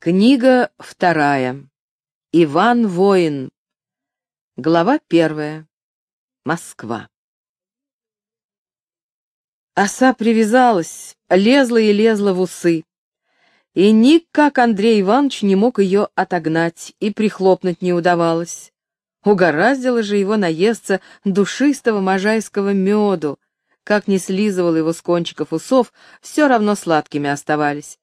Книга вторая. Иван Воин. Глава первая. Москва. Оса привязалась, лезла и лезла в усы. И никак Андрей Иванович не мог ее отогнать, и прихлопнуть не удавалось. Угораздило же его наесться душистого можайского меду. Как не слизывал его с кончиков усов, все равно сладкими оставались.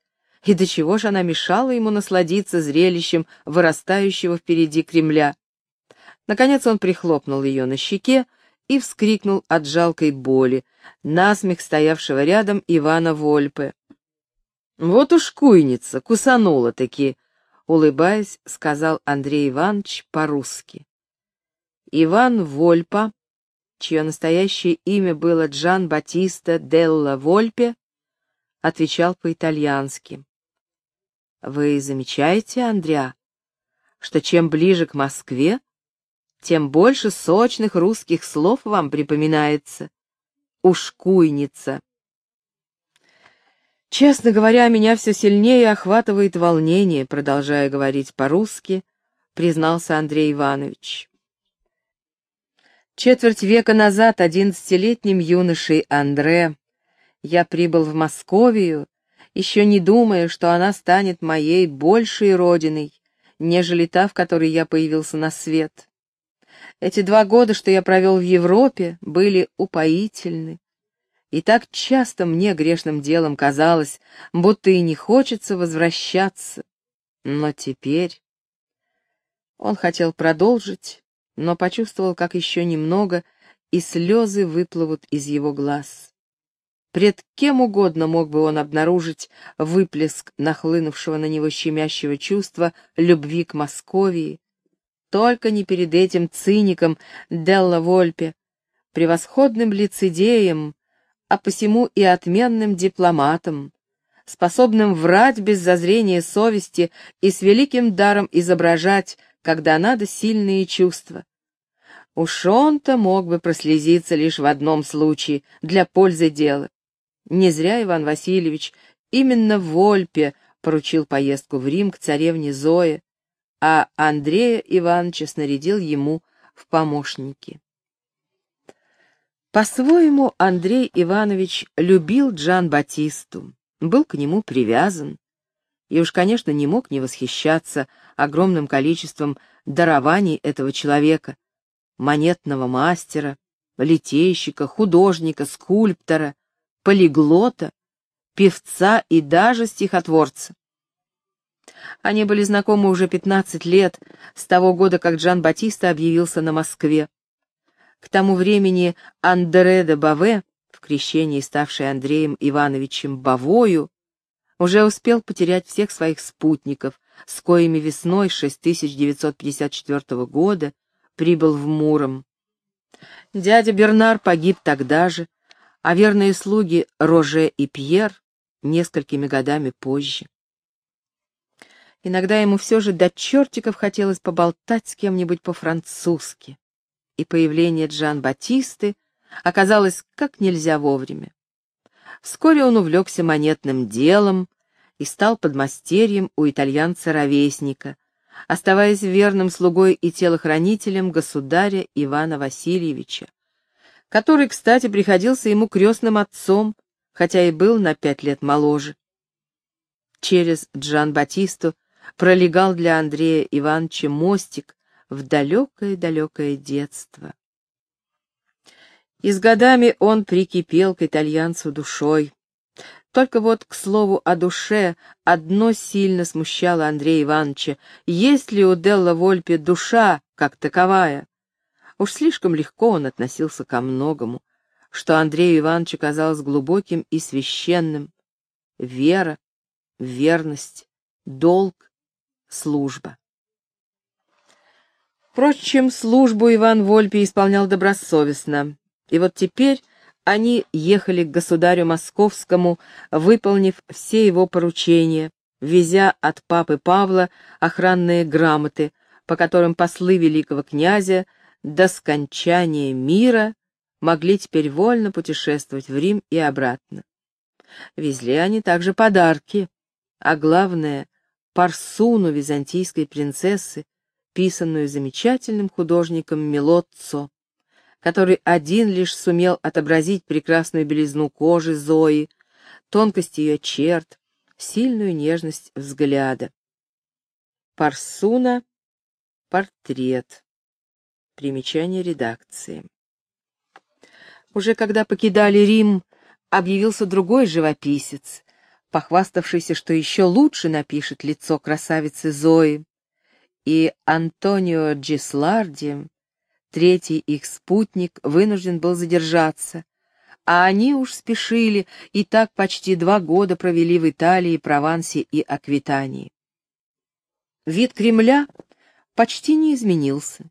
И до чего же она мешала ему насладиться зрелищем вырастающего впереди Кремля? Наконец он прихлопнул ее на щеке и вскрикнул от жалкой боли, насмех стоявшего рядом Ивана Вольпе. «Вот уж куйница, кусанула-таки», — улыбаясь, сказал Андрей Иванович по-русски. Иван Вольпа, чье настоящее имя было Джан Батиста Делла Вольпе, отвечал по-итальянски. Вы замечаете, Андря, что чем ближе к Москве, тем больше сочных русских слов вам припоминается. Ушкуйница. Честно говоря, меня все сильнее охватывает волнение, продолжая говорить по-русски, признался Андрей Иванович. Четверть века назад одиннадцатилетним юношей Андре я прибыл в Московию еще не думая, что она станет моей большей родиной, нежели та, в которой я появился на свет. Эти два года, что я провел в Европе, были упоительны. И так часто мне грешным делом казалось, будто и не хочется возвращаться. Но теперь... Он хотел продолжить, но почувствовал, как еще немного, и слезы выплывут из его глаз. Пред кем угодно мог бы он обнаружить выплеск нахлынувшего на него щемящего чувства любви к Московии, только не перед этим циником Делла Вольпе, превосходным лицедеем, а посему и отменным дипломатом, способным врать без зазрения совести и с великим даром изображать, когда надо, сильные чувства. Уж он-то мог бы прослезиться лишь в одном случае, для пользы дела. Не зря Иван Васильевич именно Вольпе поручил поездку в Рим к царевне Зое, а Андрея Ивановича снарядил ему в помощники. По-своему Андрей Иванович любил Джан Батисту, был к нему привязан и уж, конечно, не мог не восхищаться огромным количеством дарований этого человека, монетного мастера, литейщика, художника, скульптора, полиглота, певца и даже стихотворца. Они были знакомы уже 15 лет, с того года, как Джан Батиста объявился на Москве. К тому времени Андре де Баве, в крещении ставший Андреем Ивановичем Бавою, уже успел потерять всех своих спутников, с коими весной 6954 года прибыл в Муром. Дядя Бернар погиб тогда же, а верные слуги Роже и Пьер несколькими годами позже. Иногда ему все же до чертиков хотелось поболтать с кем-нибудь по-французски, и появление Джан-Батисты оказалось как нельзя вовремя. Вскоре он увлекся монетным делом и стал подмастерьем у итальянца-ровесника, оставаясь верным слугой и телохранителем государя Ивана Васильевича, который, кстати, приходился ему крестным отцом, хотя и был на пять лет моложе. Через Джан Батисту пролегал для Андрея Ивановича мостик в далекое-далекое детство. И с годами он прикипел к итальянцу душой. Только вот, к слову о душе, одно сильно смущало Андрея Ивановича. Есть ли у Делла Вольпе душа, как таковая? Уж слишком легко он относился ко многому, что Андрею Ивановичу казалось глубоким и священным. Вера, верность, долг, служба. Впрочем, службу Иван Вольпе исполнял добросовестно, и вот теперь они ехали к государю московскому, выполнив все его поручения, везя от папы Павла охранные грамоты, по которым послы великого князя до скончания мира могли теперь вольно путешествовать в Рим и обратно. Везли они также подарки, а главное Парсуну византийской принцессы, писанную замечательным художником Мелоццо, который один лишь сумел отобразить прекрасную белизну кожи Зои, тонкость ее черт, сильную нежность взгляда. Парсуна — портрет. Примечание редакции. Уже когда покидали Рим, объявился другой живописец, похваставшийся, что еще лучше напишет лицо красавицы Зои и Антонио Джисларди, третий их спутник, вынужден был задержаться, а они уж спешили и так почти два года провели в Италии, Провансе и Аквитании. Вид Кремля почти не изменился,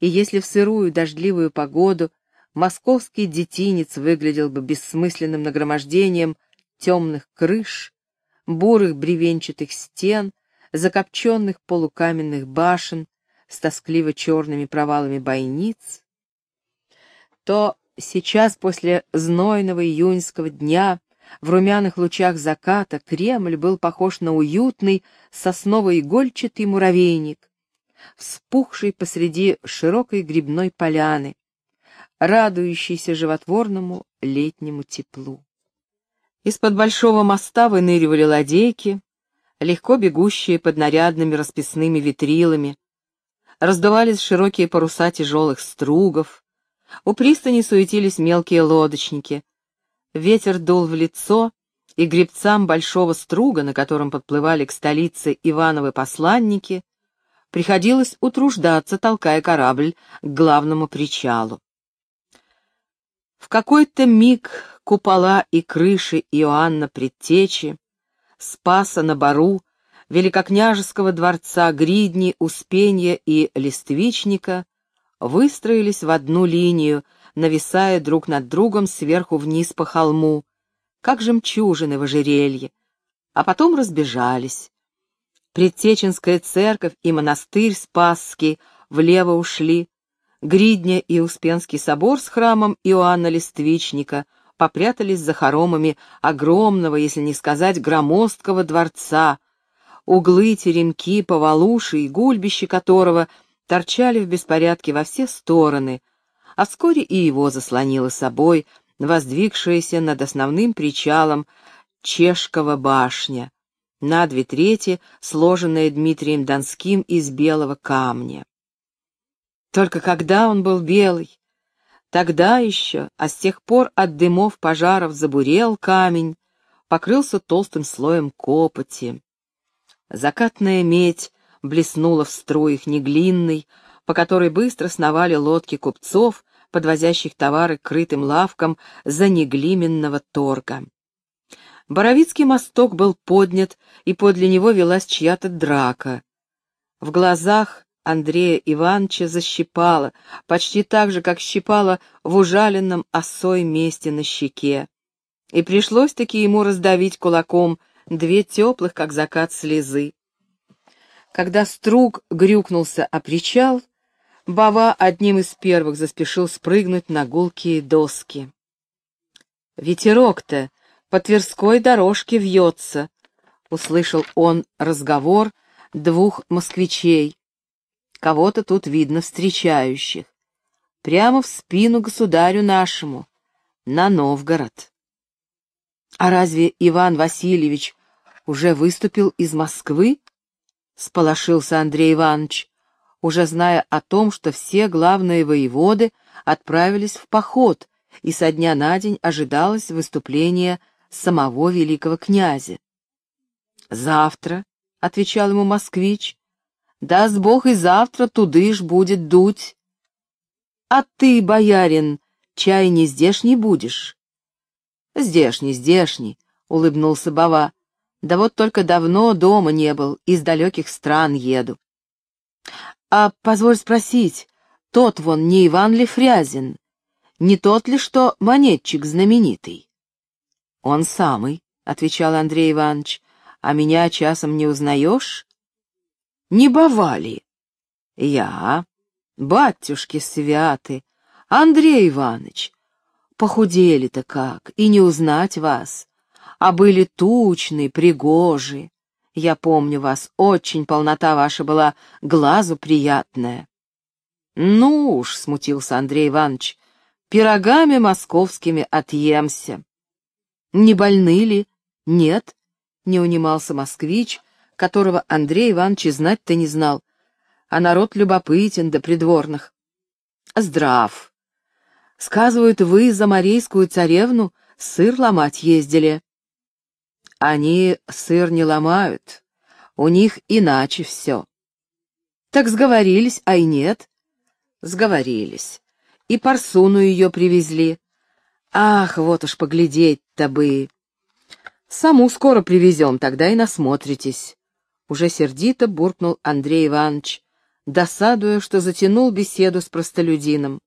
и если в сырую дождливую погоду московский детинец выглядел бы бессмысленным нагромождением темных крыш, бурых бревенчатых стен, закопченных полукаменных башен с тоскливо черными провалами бойниц, то сейчас, после знойного июньского дня, в румяных лучах заката, Кремль был похож на уютный сосново-игольчатый муравейник, вспухший посреди широкой грибной поляны, радующийся животворному летнему теплу. Из-под большого моста выныривали ладейки, легко бегущие под нарядными расписными витрилами. Раздувались широкие паруса тяжелых стругов. У пристани суетились мелкие лодочники. Ветер дул в лицо, и гребцам большого струга, на котором подплывали к столице Ивановы посланники, приходилось утруждаться, толкая корабль к главному причалу. В какой-то миг купола и крыши Иоанна Предтечи Спаса на Бару, Великокняжеского дворца, Гридни, Успенья и Листвичника выстроились в одну линию, нависая друг над другом сверху вниз по холму, как жемчужины в ожерелье, а потом разбежались. Предтеченская церковь и монастырь Спасский влево ушли, Гридня и Успенский собор с храмом Иоанна Листвичника попрятались за хоромами огромного, если не сказать громоздкого дворца, углы, теремки, повалуши и гульбища которого торчали в беспорядке во все стороны, а вскоре и его заслонила собой воздвигшаяся над основным причалом Чешкова башня, на две трети сложенная Дмитрием Донским из белого камня. Только когда он был белый, Тогда еще, а с тех пор от дымов пожаров забурел камень, покрылся толстым слоем копоти. Закатная медь блеснула в струях неглинной, по которой быстро сновали лодки купцов, подвозящих товары к крытым лавкам за неглименного торга. Боровицкий мосток был поднят, и подле него велась чья-то драка. В глазах Андрея Ивановича защипала, почти так же, как щипала в ужаленном осой месте на щеке. И пришлось-таки ему раздавить кулаком две теплых, как закат, слезы. Когда струг грюкнулся о причал, Бава одним из первых заспешил спрыгнуть на гулкие доски. «Ветерок-то по Тверской дорожке вьется», — услышал он разговор двух москвичей, Кого-то тут видно встречающих. Прямо в спину государю нашему, на Новгород. А разве Иван Васильевич уже выступил из Москвы? Сполошился Андрей Иванович, уже зная о том, что все главные воеводы отправились в поход, и со дня на день ожидалось выступление самого великого князя. «Завтра», — отвечал ему москвич, Даст Бог и завтра туды ж будет дуть. А ты, боярин, чай не здешний будешь? Здешний, здешний, улыбнулся Бава. Да вот только давно дома не был, из далеких стран еду. А позволь спросить, тот вон не Иван ли Фрязин? Не тот ли, что монетчик знаменитый? Он самый, — отвечал Андрей Иванович, — а меня часом не узнаешь? не бывали. Я, батюшки святы, Андрей Иванович, похудели-то как, и не узнать вас, а были тучны, пригожи. Я помню вас, очень полнота ваша была, глазу приятная. Ну уж, смутился Андрей Иванович, пирогами московскими отъемся. Не больны ли? Нет, не унимался москвич, которого Андрей Иванович знать-то не знал, а народ любопытен до придворных. Здрав. Сказывают, вы за Марийскую царевну сыр ломать ездили. Они сыр не ломают, у них иначе все. Так сговорились, ай нет? Сговорились. И парсуну ее привезли. Ах, вот уж поглядеть-то бы. Саму скоро привезем, тогда и насмотритесь. Уже сердито буркнул Андрей Иванович, досадуя, что затянул беседу с простолюдином.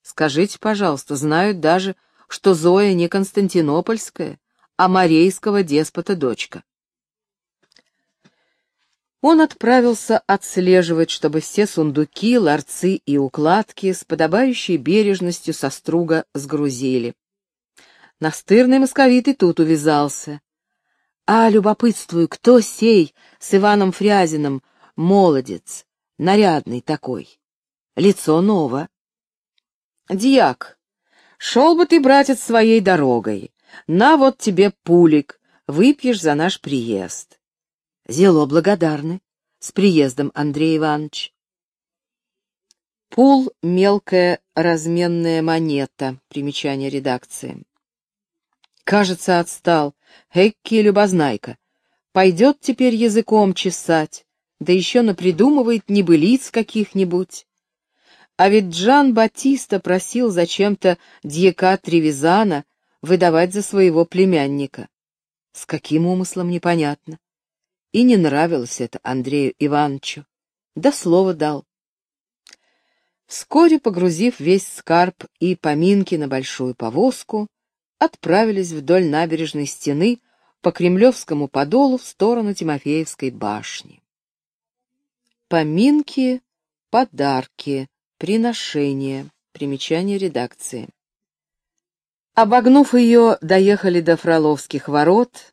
Скажите, пожалуйста, знают даже, что Зоя не константинопольская, а морейского деспота дочка. Он отправился отслеживать, чтобы все сундуки, ларцы и укладки с подобающей бережностью со струга сгрузили. Настырный московит и тут увязался. А, любопытствую, кто сей с Иваном Фрязиным, молодец, нарядный такой? Лицо ново. Дьяк, шел бы ты, братец, своей дорогой. На вот тебе пулик, выпьешь за наш приезд. Зело благодарны. С приездом, Андрей Иванович. Пул — мелкая разменная монета. Примечание редакции. Кажется, отстал. Экки любознайка. Пойдет теперь языком чесать, да еще напридумывает небылиц каких-нибудь. А ведь Джан Батиста просил зачем-то дьяка Тревизана выдавать за своего племянника. С каким умыслом, непонятно. И не нравилось это Андрею Ивановичу. Да слово дал. Вскоре, погрузив весь скарб и поминки на большую повозку, отправились вдоль набережной стены по Кремлевскому подолу в сторону Тимофеевской башни. Поминки, подарки, приношения. Примечание редакции. Обогнув ее, доехали до Фроловских ворот,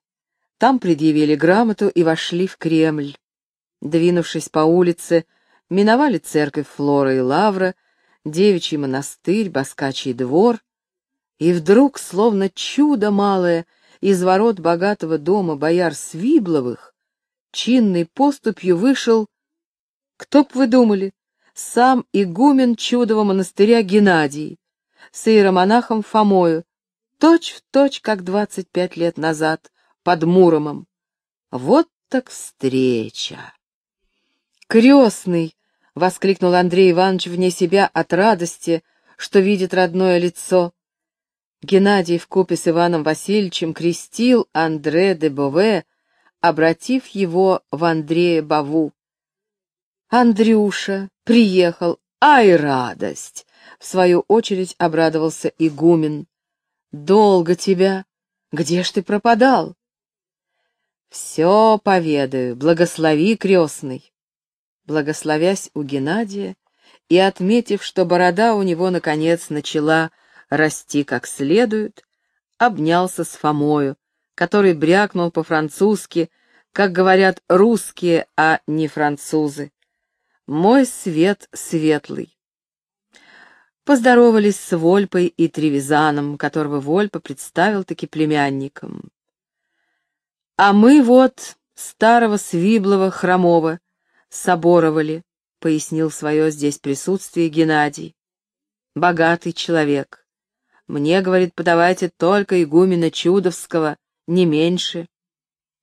там предъявили грамоту и вошли в Кремль. Двинувшись по улице, миновали церковь Флора и Лавра, девичий монастырь, Баскачий двор, и вдруг, словно чудо малое, из ворот богатого дома бояр Свибловых, чинной поступью вышел, кто б вы думали, сам игумен чудового монастыря Геннадий, с иеромонахом Фомою, точь в точь, как двадцать пять лет назад, под Муромом. Вот так встреча! «Крестный!» — воскликнул Андрей Иванович вне себя от радости, что видит родное лицо. Геннадий вкупе с Иваном Васильевичем крестил Андре де Бове, обратив его в Андрея Баву. «Андрюша приехал, ай, радость!» — в свою очередь обрадовался игумен. «Долго тебя? Где ж ты пропадал?» «Все поведаю, благослови, крестный!» Благословясь у Геннадия и отметив, что борода у него, наконец, начала расти как следует, обнялся с Фомою, который брякнул по-французски, как говорят русские, а не французы. «Мой свет светлый». Поздоровались с Вольпой и Тревизаном, которого Вольпа представил-таки племянником. А мы вот старого Свиблова Хромова соборовали, пояснил свое здесь присутствие Геннадий. Богатый человек. Мне, говорит, подавайте только игумена Чудовского, не меньше.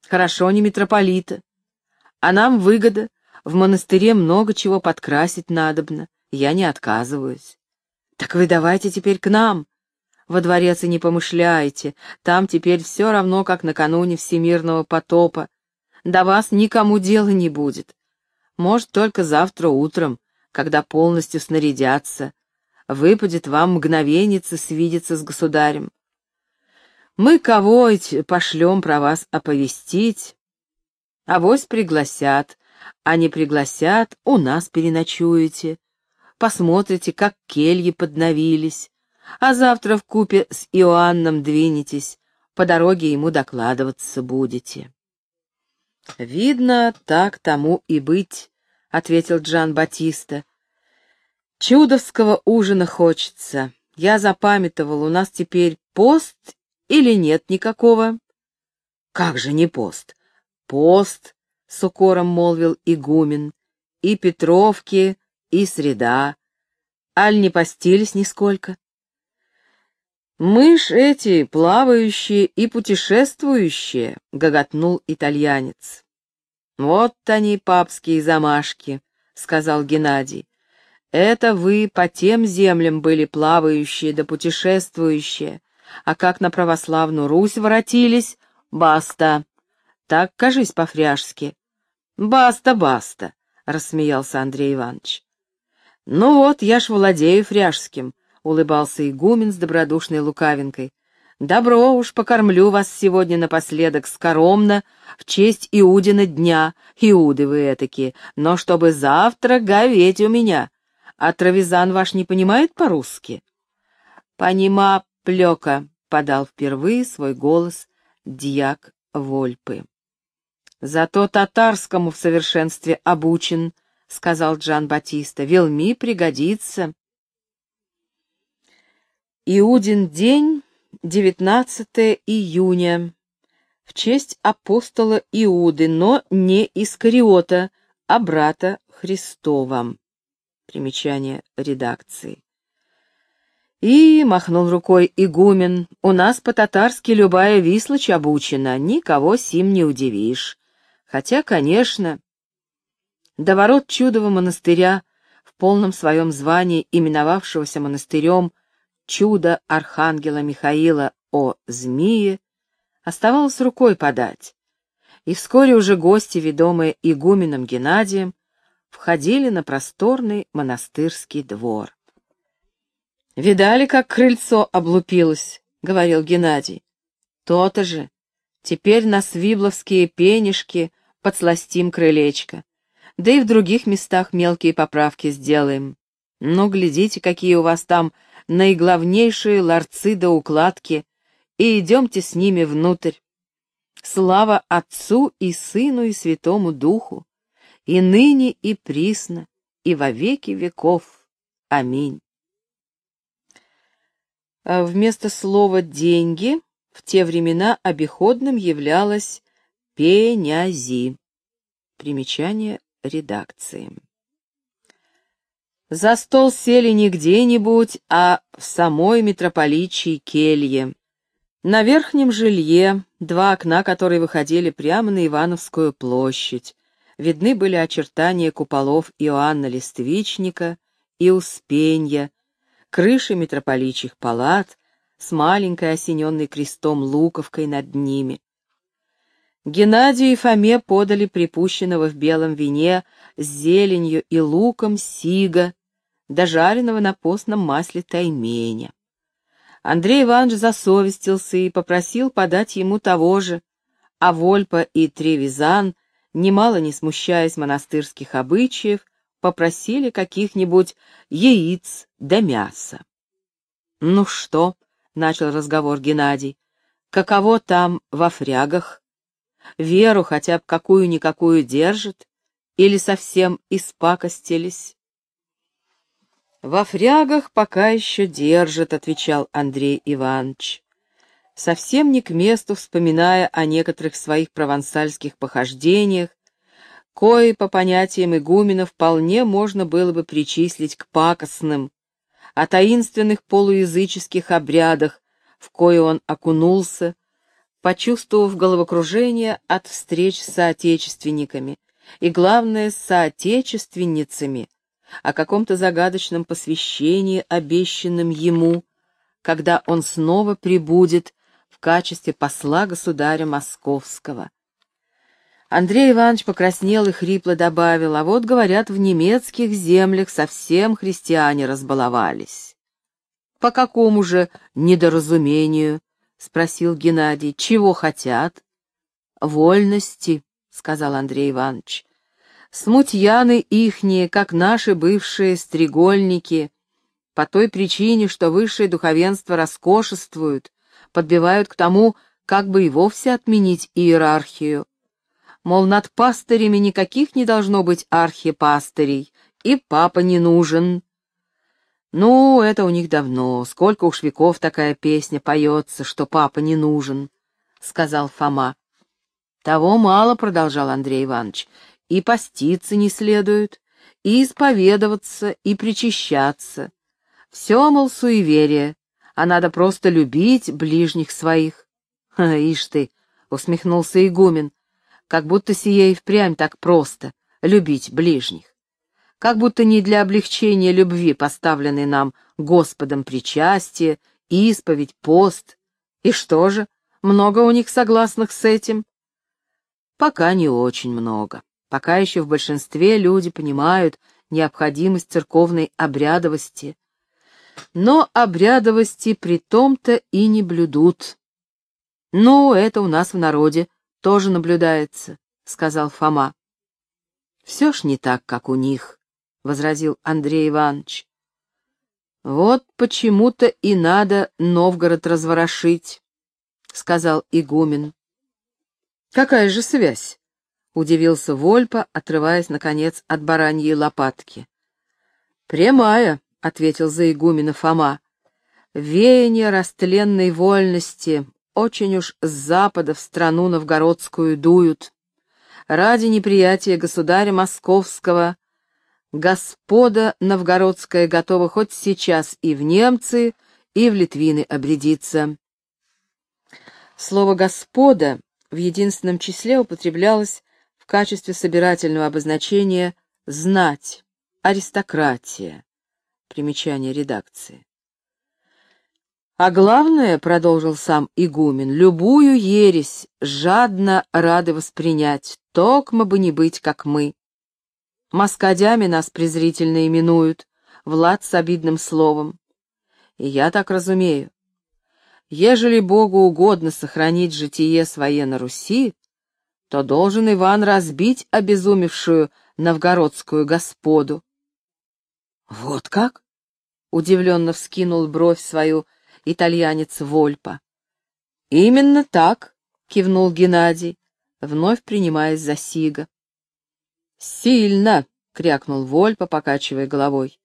Хорошо, не митрополита. А нам выгода, в монастыре много чего подкрасить надобно, я не отказываюсь. Так вы давайте теперь к нам. Во дворец и не помышляйте, там теперь все равно, как накануне всемирного потопа. До вас никому дела не будет. Может, только завтра утром, когда полностью снарядятся, выпадет вам мгновенница свидеться с государем. Мы кого пошлем про вас оповестить? Авось пригласят, а не пригласят, у нас переночуете посмотрите, как кельи подновились, а завтра в купе с Иоанном двинетесь, по дороге ему докладываться будете. Видно, так тому и быть, — ответил Джан Батиста. Чудовского ужина хочется. Я запамятовал, у нас теперь пост или нет никакого? Как же не пост? Пост, — с укором молвил игумен, — и Петровки, и среда. Аль не постились нисколько? «Мы ж эти, плавающие и путешествующие», — гоготнул итальянец. «Вот они, папские замашки», — сказал Геннадий. «Это вы по тем землям были плавающие да путешествующие, а как на православную Русь воротились, баста. Так, кажись по-фряжски». «Баста, баста», — рассмеялся Андрей Иванович. «Ну вот, я ж владею фряжским», — улыбался игумен с добродушной лукавинкой. «Добро уж покормлю вас сегодня напоследок скоромно, в честь Иудина дня, Иуды вы этакие, но чтобы завтра говеть у меня. А Травизан ваш не понимает по-русски?» «Понима плека», — подал впервые свой голос дьяк Вольпы. «Зато татарскому в совершенстве обучен», — сказал Джан Батиста. «Велми пригодится». Иудин день, 19 июня, в честь апостола Иуды, но не Искариота, а брата Христова. Примечание редакции. И махнул рукой игумен, у нас по-татарски любая вислочь обучена, никого сим не удивишь. Хотя, конечно, до ворот чудового монастыря, в полном своем звании именовавшегося монастырем, чудо архангела Михаила о змее оставалось рукой подать, и вскоре уже гости, ведомые игуменом Геннадием, входили на просторный монастырский двор. «Видали, как крыльцо облупилось?» — говорил Геннадий. «То-то же. Теперь на свибловские пенишки подсластим крылечко. Да и в других местах мелкие поправки сделаем. Ну, глядите, какие у вас там наиглавнейшие ларцы до укладки, и идемте с ними внутрь. Слава Отцу и Сыну и Святому Духу, и ныне и присно, и во веки веков. Аминь. А вместо слова «деньги» в те времена обиходным являлось «пенязи». Примечание редакции. За стол сели не где-нибудь, а в самой митрополичьей келье. На верхнем жилье, два окна, которые выходили прямо на Ивановскую площадь, видны были очертания куполов Иоанна Листвичника и Успенья, крыши митрополичьих палат с маленькой осененной крестом луковкой над ними. Геннадию и Фоме подали припущенного в белом вине с зеленью и луком сига, до жареного на постном масле тайменя. Андрей Иванович засовестился и попросил подать ему того же, а Вольпа и Тревизан, немало не смущаясь монастырских обычаев, попросили каких-нибудь яиц да мяса. «Ну что?» — начал разговор Геннадий. «Каково там во фрягах? Веру хотя бы какую-никакую держит? Или совсем испакостились?» «Во фрягах пока еще держит», — отвечал Андрей Иванович, совсем не к месту вспоминая о некоторых своих провансальских похождениях, кои, по понятиям игумена, вполне можно было бы причислить к пакостным, о таинственных полуязыческих обрядах, в кое он окунулся, почувствовав головокружение от встреч с соотечественниками и, главное, с соотечественницами, о каком-то загадочном посвящении, обещанном ему, когда он снова прибудет в качестве посла государя Московского. Андрей Иванович покраснел и хрипло добавил, а вот, говорят, в немецких землях совсем христиане разбаловались. «По какому же недоразумению?» — спросил Геннадий. «Чего хотят?» «Вольности», — сказал Андрей Иванович. Смутьяны ихние, как наши бывшие стрегольники, по той причине, что высшее духовенство роскошествуют, подбивают к тому, как бы и вовсе отменить иерархию. Мол, над пастырями никаких не должно быть архипастырей, и папа не нужен. Ну, это у них давно, сколько уж веков такая песня поется, что папа не нужен, — сказал Фома. Того мало, — продолжал Андрей Иванович, — и поститься не следует, и исповедоваться, и причащаться. Все, мол, суеверие, а надо просто любить ближних своих. — Ишь ты, — усмехнулся игумен, — как будто сие и впрямь так просто — любить ближних. Как будто не для облегчения любви поставлены нам Господом причастие, исповедь, пост. И что же, много у них согласных с этим? Пока не очень много. Пока еще в большинстве люди понимают необходимость церковной обрядовости, но обрядовости при том-то и не блюдут. «Ну, это у нас в народе тоже наблюдается», — сказал Фома. «Все ж не так, как у них», — возразил Андрей Иванович. «Вот почему-то и надо Новгород разворошить», — сказал игумен. «Какая же связь?» — удивился Вольпа, отрываясь, наконец, от бараньей лопатки. «Прямая», — ответил за игумена Фома. «Веяние растленной вольности очень уж с запада в страну новгородскую дуют. Ради неприятия государя московского господа новгородская готова хоть сейчас и в немцы, и в литвины обрядиться». Слово «господа» в единственном числе употреблялось в качестве собирательного обозначения «знать», «аристократия». Примечание редакции. А главное, — продолжил сам игумен, — любую ересь жадно рады воспринять, токмо бы не быть, как мы. Маскадями нас презрительно именуют, Влад с обидным словом. И я так разумею, Ежели Богу угодно сохранить житие свое на Руси, то должен Иван разбить обезумевшую новгородскую господу. — Вот как? — удивленно вскинул бровь свою итальянец Вольпа. — Именно так, — кивнул Геннадий, вновь принимаясь за Сига. — Сильно, — крякнул Вольпа, покачивая головой.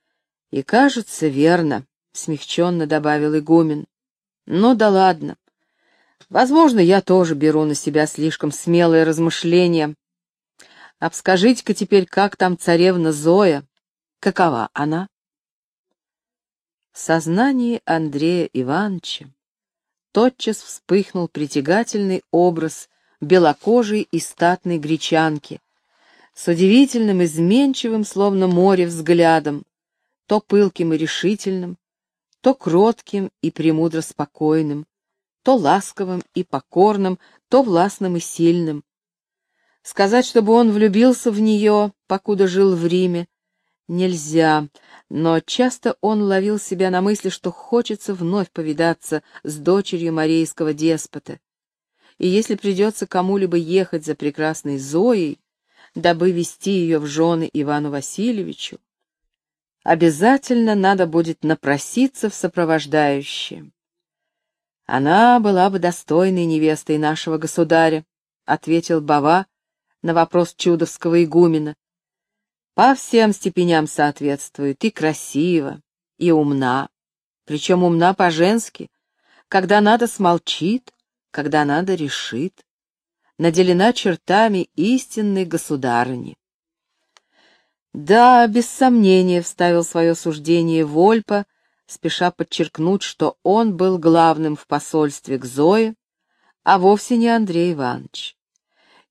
— И кажется, верно, — смягченно добавил игумен. Ну да ладно. Возможно, я тоже беру на себя слишком смелые размышления. Обскажите-ка теперь, как там царевна Зоя? Какова она? В сознании Андрея Ивановича тотчас вспыхнул притягательный образ белокожей и статной гречанки с удивительным изменчивым, словно море, взглядом, то пылким и решительным, то кротким и премудро спокойным, то ласковым и покорным, то властным и сильным. Сказать, чтобы он влюбился в нее, покуда жил в Риме, нельзя, но часто он ловил себя на мысли, что хочется вновь повидаться с дочерью марийского деспота. И если придется кому-либо ехать за прекрасной Зоей, дабы вести ее в жены Ивану Васильевичу, обязательно надо будет напроситься в сопровождающие. Она была бы достойной невестой нашего государя, — ответил Бава на вопрос чудовского игумена. По всем степеням соответствует, и красиво, и умна, причем умна по-женски, когда надо смолчит, когда надо решит, наделена чертами истинной государыни. Да, без сомнения, вставил свое суждение Вольпа, спеша подчеркнуть, что он был главным в посольстве к Зое, а вовсе не Андрей Иванович.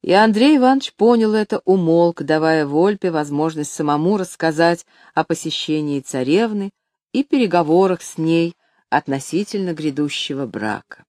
И Андрей Иванович понял это, умолк, давая Вольпе возможность самому рассказать о посещении царевны и переговорах с ней относительно грядущего брака.